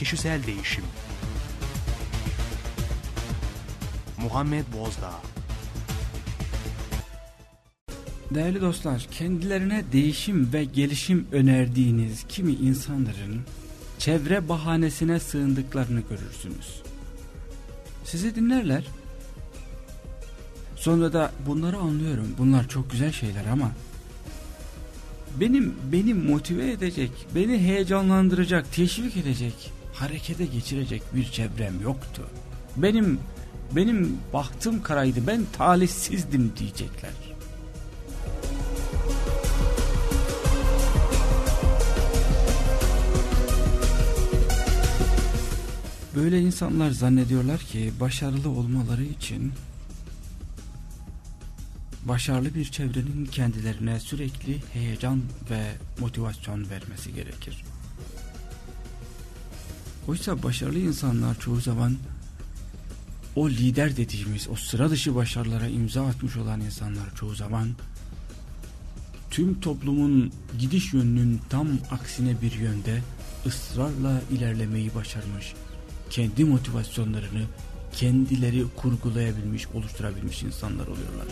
Kişisel Değişim Muhammed Bozdağ Değerli dostlar, kendilerine değişim ve gelişim önerdiğiniz kimi insanların çevre bahanesine sığındıklarını görürsünüz. Sizi dinlerler. Sonra da bunları anlıyorum. Bunlar çok güzel şeyler ama benim beni motive edecek, beni heyecanlandıracak, teşvik edecek, harekete geçirecek bir çevrem yoktu. Benim benim bahtım karaydı, ben talihsizdim diyecekler. Böyle insanlar zannediyorlar ki başarılı olmaları için başarılı bir çevrenin kendilerine sürekli heyecan ve motivasyon vermesi gerekir. Oysa başarılı insanlar çoğu zaman o lider dediğimiz o sıra dışı başarılara imza atmış olan insanlar çoğu zaman tüm toplumun gidiş yönünün tam aksine bir yönde ısrarla ilerlemeyi başarmış kendi motivasyonlarını kendileri kurgulayabilmiş, oluşturabilmiş insanlar oluyorlar.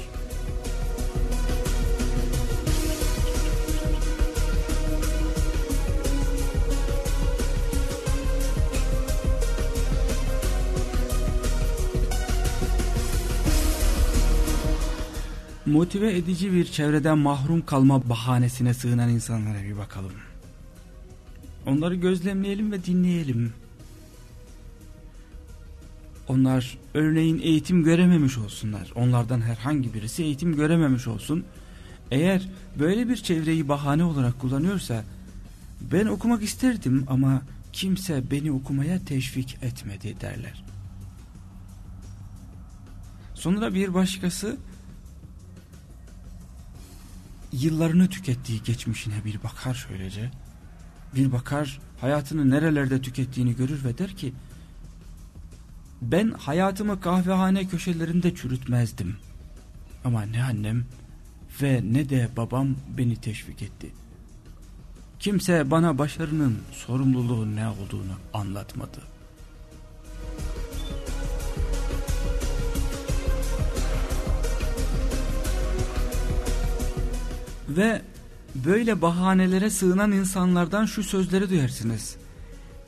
Motive edici bir çevreden mahrum kalma bahanesine sığınan insanlara bir bakalım. Onları gözlemleyelim ve dinleyelim. Onlar örneğin eğitim görememiş olsunlar. Onlardan herhangi birisi eğitim görememiş olsun. Eğer böyle bir çevreyi bahane olarak kullanıyorsa ben okumak isterdim ama kimse beni okumaya teşvik etmedi derler. Sonra bir başkası yıllarını tükettiği geçmişine bir bakar şöylece. Bir bakar hayatını nerelerde tükettiğini görür ve der ki ben hayatımı kahvehane köşelerinde çürütmezdim. Ama ne annem ve ne de babam beni teşvik etti. Kimse bana başarının sorumluluğu ne olduğunu anlatmadı. Ve böyle bahanelere sığınan insanlardan şu sözleri duyarsınız.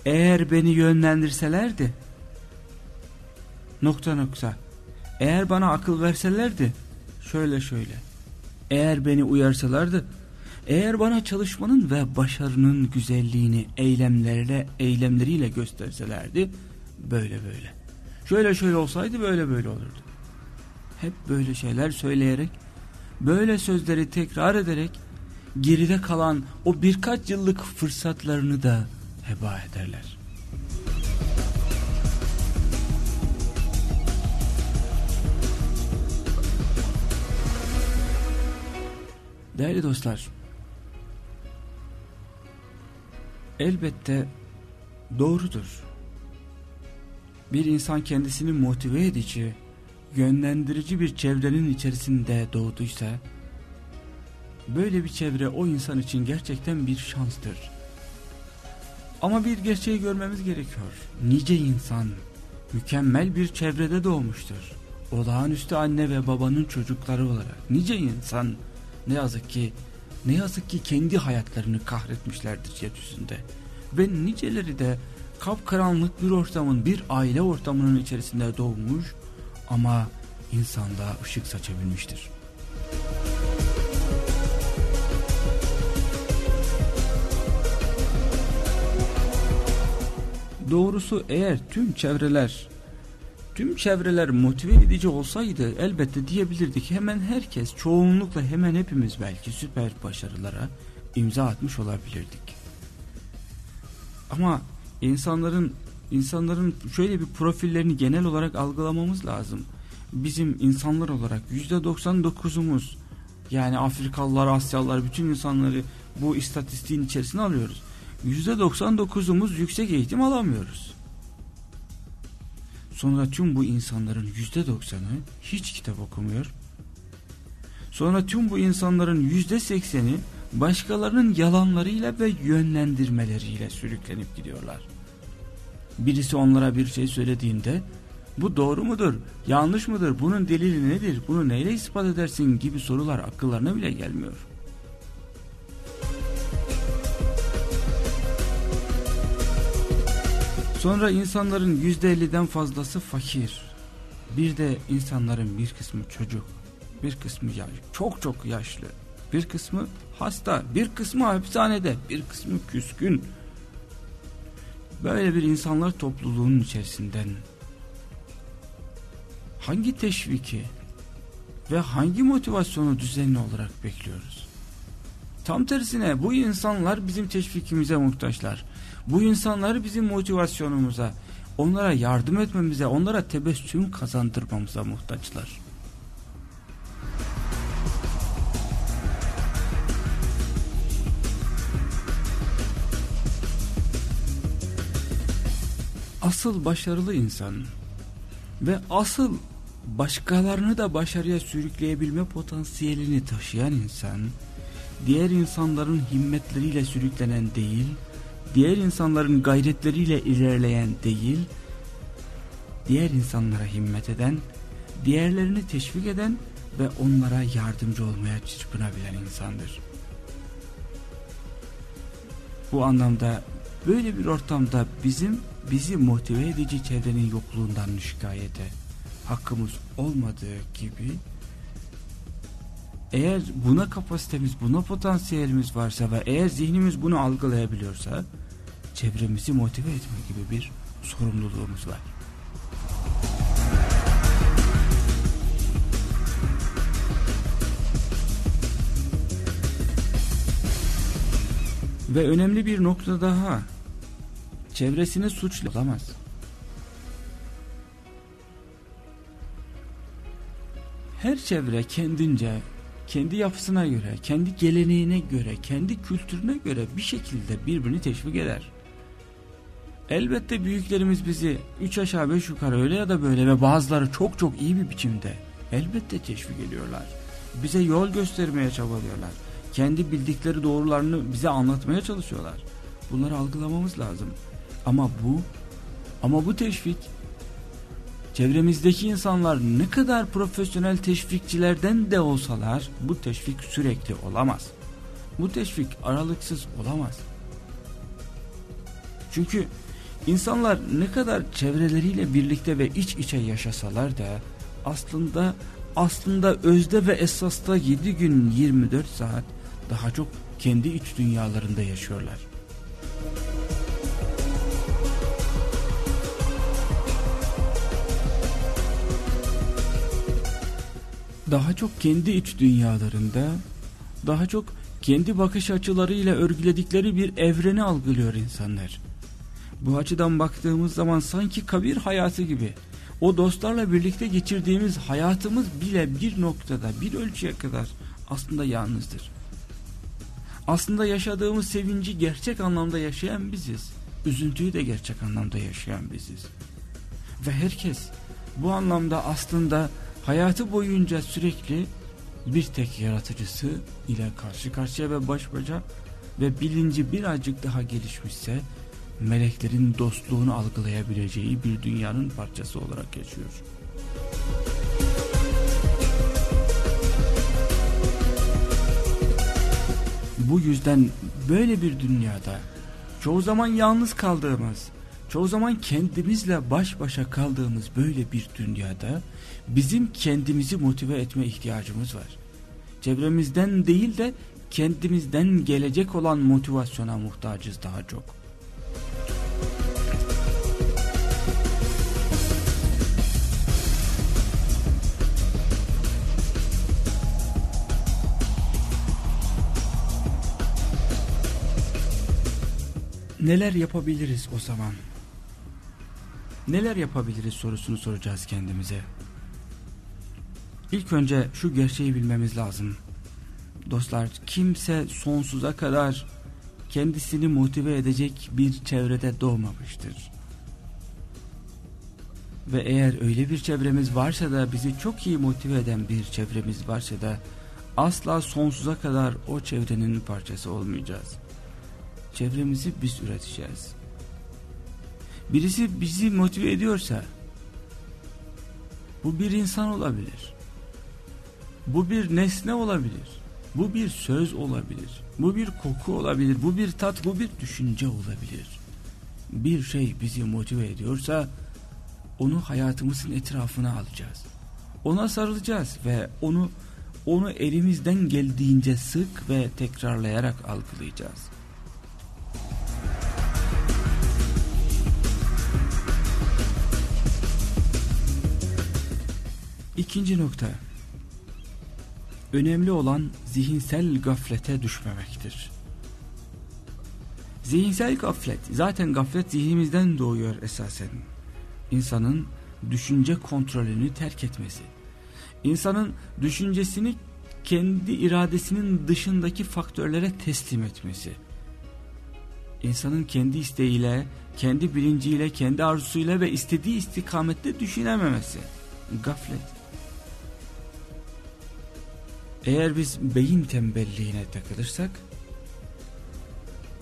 Eğer beni yönlendirselerdi nokta nokta. Eğer bana akıl verselerdi şöyle şöyle. Eğer beni uyarsalardı eğer bana çalışmanın ve başarının güzelliğini eylemlerle eylemleriyle gösterselerdi böyle böyle. Şöyle şöyle olsaydı böyle böyle olurdu. Hep böyle şeyler söyleyerek böyle sözleri tekrar ederek geride kalan o birkaç yıllık fırsatlarını da heba ederler. Değerli dostlar, elbette doğrudur. Bir insan kendisini motive edici, yönlendirici bir çevrenin içerisinde doğduysa, böyle bir çevre o insan için gerçekten bir şanstır. Ama bir gerçeği görmemiz gerekiyor. Nice insan mükemmel bir çevrede doğmuştur. Olağanüstü anne ve babanın çocukları olarak nice insan ne yazık ki ne yazık ki kendi hayatlarını kahretmişlerdir yeryüzünde. Ve niceleri de kapkaranlık bir ortamın bir aile ortamının içerisinde doğmuş ama insanda ışık saçabilmiştir. Doğrusu eğer tüm çevreler tüm çevreler motive edici olsaydı elbette diyebilirdik hemen herkes çoğunlukla hemen hepimiz belki süper başarılara imza atmış olabilirdik. Ama insanların insanların şöyle bir profillerini genel olarak algılamamız lazım. Bizim insanlar olarak yüzde 99'umuz yani Afrikalılar, Asyalılar bütün insanları bu istatistiğin içerisine alıyoruz. Yüzde 99'umuz yüksek eğitim alamıyoruz. Sonra tüm bu insanların yüzde doksanı hiç kitap okumuyor. Sonra tüm bu insanların yüzde sekseni başkalarının yalanlarıyla ve yönlendirmeleriyle sürüklenip gidiyorlar. Birisi onlara bir şey söylediğinde bu doğru mudur, yanlış mıdır, bunun delili nedir, bunu neyle ispat edersin gibi sorular akıllarına bile gelmiyor. Sonra insanların yüzde elliden fazlası fakir. Bir de insanların bir kısmı çocuk, bir kısmı yaş, çok çok yaşlı, bir kısmı hasta, bir kısmı hapishanede, bir kısmı küskün. Böyle bir insanlar topluluğunun içerisinden hangi teşviki ve hangi motivasyonu düzenli olarak bekliyoruz? Tam tersine bu insanlar bizim teşvikimize muhtaçlar. Bu insanları bizim motivasyonumuza, onlara yardım etmemize, onlara tebessüm kazandırmamıza muhtaçlar. Asıl başarılı insan ve asıl başkalarını da başarıya sürükleyebilme potansiyelini taşıyan insan, diğer insanların himmetleriyle sürüklenen değil, diğer insanların gayretleriyle ilerleyen değil, diğer insanlara himmet eden, diğerlerini teşvik eden ve onlara yardımcı olmaya çırpınabilen insandır. Bu anlamda böyle bir ortamda bizim bizi motive edici çevrenin yokluğundan şikayete hakkımız olmadığı gibi eğer buna kapasitemiz, buna potansiyelimiz varsa ve eğer zihnimiz bunu algılayabiliyorsa çevremizi motive etme gibi bir sorumluluğumuz var. Ve önemli bir nokta daha. Çevresini suçlamaz. Her çevre kendince kendi yapısına göre, kendi geleneğine göre, kendi kültürüne göre bir şekilde birbirini teşvik eder. Elbette büyüklerimiz bizi üç aşağı beş yukarı öyle ya da böyle ve bazıları çok çok iyi bir biçimde elbette teşvik ediyorlar. Bize yol göstermeye çabalıyorlar. Kendi bildikleri doğrularını bize anlatmaya çalışıyorlar. Bunları algılamamız lazım. Ama bu ama bu teşvik Çevremizdeki insanlar ne kadar profesyonel teşvikçilerden de olsalar bu teşvik sürekli olamaz. Bu teşvik aralıksız olamaz. Çünkü insanlar ne kadar çevreleriyle birlikte ve iç içe yaşasalar da aslında aslında özde ve esasta 7 gün 24 saat daha çok kendi iç dünyalarında yaşıyorlar. daha çok kendi iç dünyalarında, daha çok kendi bakış açılarıyla örgüledikleri bir evreni algılıyor insanlar. Bu açıdan baktığımız zaman sanki kabir hayatı gibi o dostlarla birlikte geçirdiğimiz hayatımız bile bir noktada bir ölçüye kadar aslında yalnızdır. Aslında yaşadığımız sevinci gerçek anlamda yaşayan biziz. Üzüntüyü de gerçek anlamda yaşayan biziz. Ve herkes bu anlamda aslında hayatı boyunca sürekli bir tek yaratıcısı ile karşı karşıya ve baş başa ve bilinci birazcık daha gelişmişse meleklerin dostluğunu algılayabileceği bir dünyanın parçası olarak yaşıyor. Bu yüzden böyle bir dünyada çoğu zaman yalnız kaldığımız, çoğu zaman kendimizle baş başa kaldığımız böyle bir dünyada bizim kendimizi motive etme ihtiyacımız var. Çevremizden değil de kendimizden gelecek olan motivasyona muhtacız daha çok. Neler yapabiliriz o zaman? Neler yapabiliriz sorusunu soracağız kendimize. İlk önce şu gerçeği bilmemiz lazım. Dostlar kimse sonsuza kadar kendisini motive edecek bir çevrede doğmamıştır. Ve eğer öyle bir çevremiz varsa da bizi çok iyi motive eden bir çevremiz varsa da asla sonsuza kadar o çevrenin parçası olmayacağız. Çevremizi biz üreteceğiz. birisi bizi motive ediyorsa bu bir insan olabilir. Bu bir nesne olabilir. Bu bir söz olabilir. Bu bir koku olabilir. Bu bir tat, bu bir düşünce olabilir. Bir şey bizi motive ediyorsa onu hayatımızın etrafına alacağız. Ona sarılacağız ve onu onu elimizden geldiğince sık ve tekrarlayarak algılayacağız. İkinci nokta. Önemli olan zihinsel gaflete düşmemektir. Zihinsel gaflet, zaten gaflet zihnimizden doğuyor esasen. İnsanın düşünce kontrolünü terk etmesi. İnsanın düşüncesini kendi iradesinin dışındaki faktörlere teslim etmesi. İnsanın kendi isteğiyle, kendi bilinciyle, kendi arzusuyla ve istediği istikamette düşünememesi. Gaflet. Eğer biz beyin tembelliğine takılırsak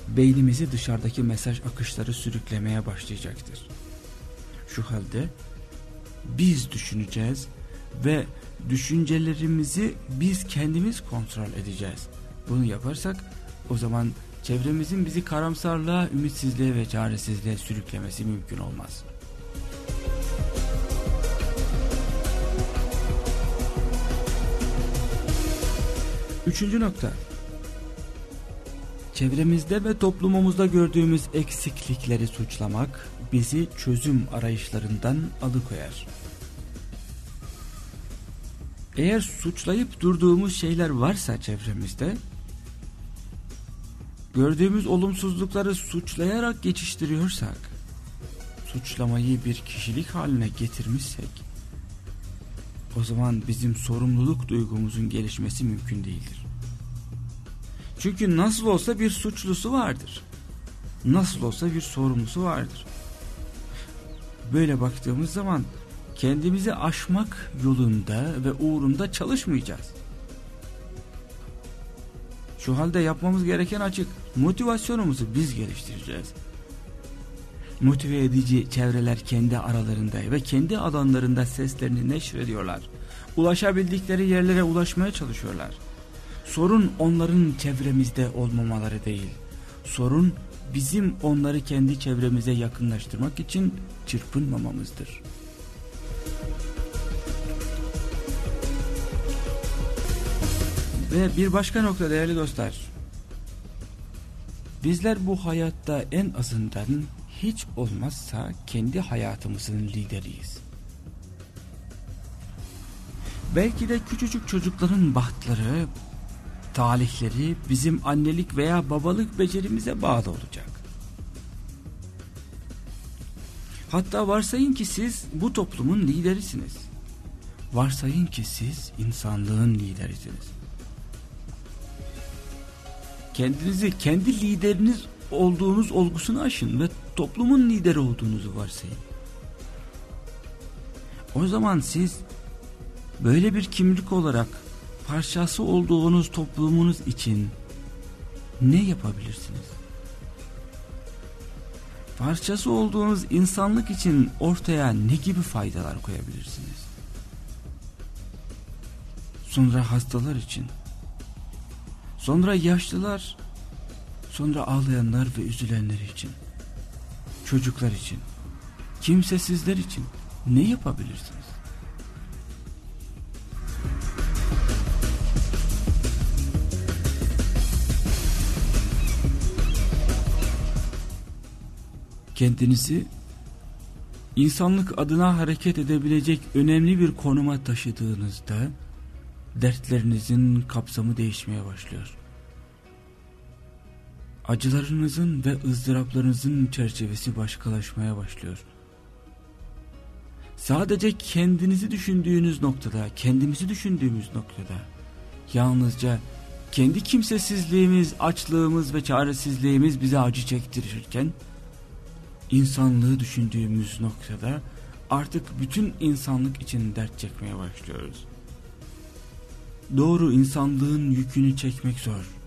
beynimizi dışarıdaki mesaj akışları sürüklemeye başlayacaktır. Şu halde biz düşüneceğiz ve düşüncelerimizi biz kendimiz kontrol edeceğiz. Bunu yaparsak o zaman çevremizin bizi karamsarlığa, ümitsizliğe ve çaresizliğe sürüklemesi mümkün olmaz. Üçüncü nokta. Çevremizde ve toplumumuzda gördüğümüz eksiklikleri suçlamak bizi çözüm arayışlarından alıkoyar. Eğer suçlayıp durduğumuz şeyler varsa çevremizde, gördüğümüz olumsuzlukları suçlayarak geçiştiriyorsak, suçlamayı bir kişilik haline getirmişsek, o zaman bizim sorumluluk duygumuzun gelişmesi mümkün değildir. Çünkü nasıl olsa bir suçlusu vardır. Nasıl olsa bir sorumlusu vardır. Böyle baktığımız zaman kendimizi aşmak yolunda ve uğrunda çalışmayacağız. Şu halde yapmamız gereken açık. Motivasyonumuzu biz geliştireceğiz motive edici çevreler kendi aralarında ve kendi alanlarında seslerini neşrediyorlar. Ulaşabildikleri yerlere ulaşmaya çalışıyorlar. Sorun onların çevremizde olmamaları değil. Sorun bizim onları kendi çevremize yakınlaştırmak için çırpınmamamızdır. Ve bir başka nokta değerli dostlar. Bizler bu hayatta en azından hiç olmazsa kendi hayatımızın lideriyiz. Belki de küçücük çocukların bahtları, talihleri bizim annelik veya babalık becerimize bağlı olacak. Hatta varsayın ki siz bu toplumun liderisiniz. Varsayın ki siz insanlığın liderisiniz. Kendinizi kendi lideriniz olduğunuz olgusunu aşın ve toplumun lideri olduğunuzu varsayın. O zaman siz böyle bir kimlik olarak parçası olduğunuz toplumunuz için ne yapabilirsiniz? Parçası olduğunuz insanlık için ortaya ne gibi faydalar koyabilirsiniz? Sonra hastalar için, sonra yaşlılar, sonra ağlayanlar ve üzülenler için çocuklar için, kimsesizler için ne yapabilirsiniz? Kendinizi insanlık adına hareket edebilecek önemli bir konuma taşıdığınızda dertlerinizin kapsamı değişmeye başlıyor acılarınızın ve ızdıraplarınızın çerçevesi başkalaşmaya başlıyor. Sadece kendinizi düşündüğünüz noktada, kendimizi düşündüğümüz noktada, yalnızca kendi kimsesizliğimiz, açlığımız ve çaresizliğimiz bize acı çektirirken, insanlığı düşündüğümüz noktada artık bütün insanlık için dert çekmeye başlıyoruz. Doğru insanlığın yükünü çekmek zor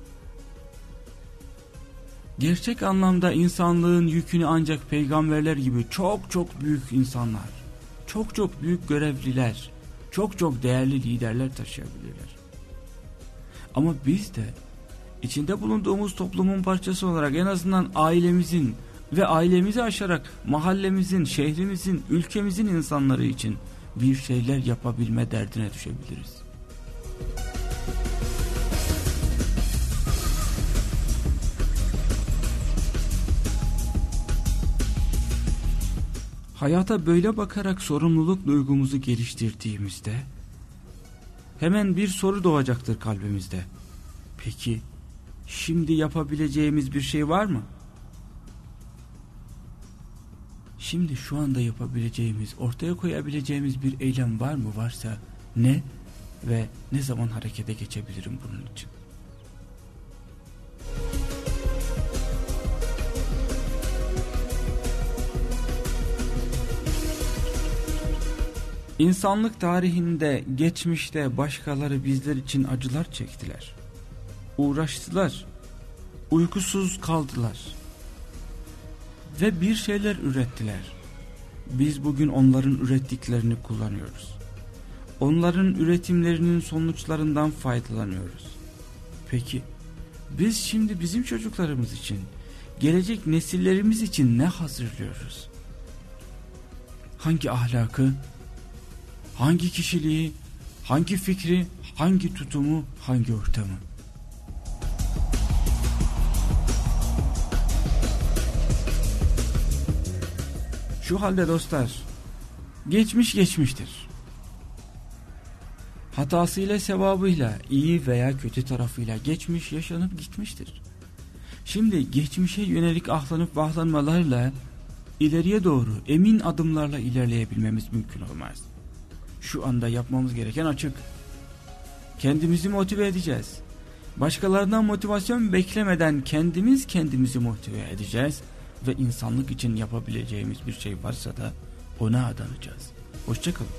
Gerçek anlamda insanlığın yükünü ancak peygamberler gibi çok çok büyük insanlar, çok çok büyük görevliler, çok çok değerli liderler taşıyabilirler. Ama biz de içinde bulunduğumuz toplumun parçası olarak en azından ailemizin ve ailemizi aşarak mahallemizin, şehrimizin, ülkemizin insanları için bir şeyler yapabilme derdine düşebiliriz. Hayata böyle bakarak sorumluluk duygumuzu geliştirdiğimizde hemen bir soru doğacaktır kalbimizde. Peki şimdi yapabileceğimiz bir şey var mı? Şimdi şu anda yapabileceğimiz, ortaya koyabileceğimiz bir eylem var mı? Varsa ne ve ne zaman harekete geçebilirim bunun için? İnsanlık tarihinde geçmişte başkaları bizler için acılar çektiler. Uğraştılar. Uykusuz kaldılar. Ve bir şeyler ürettiler. Biz bugün onların ürettiklerini kullanıyoruz. Onların üretimlerinin sonuçlarından faydalanıyoruz. Peki biz şimdi bizim çocuklarımız için, gelecek nesillerimiz için ne hazırlıyoruz? Hangi ahlakı, hangi kişiliği, hangi fikri, hangi tutumu, hangi ortamı. Şu halde dostlar, geçmiş geçmiştir. Hatasıyla sevabıyla, iyi veya kötü tarafıyla geçmiş yaşanıp gitmiştir. Şimdi geçmişe yönelik ahlanıp vahlanmalarla ileriye doğru emin adımlarla ilerleyebilmemiz mümkün olmaz şu anda yapmamız gereken açık. Kendimizi motive edeceğiz. Başkalarından motivasyon beklemeden kendimiz kendimizi motive edeceğiz ve insanlık için yapabileceğimiz bir şey varsa da ona adanacağız. Hoşçakalın.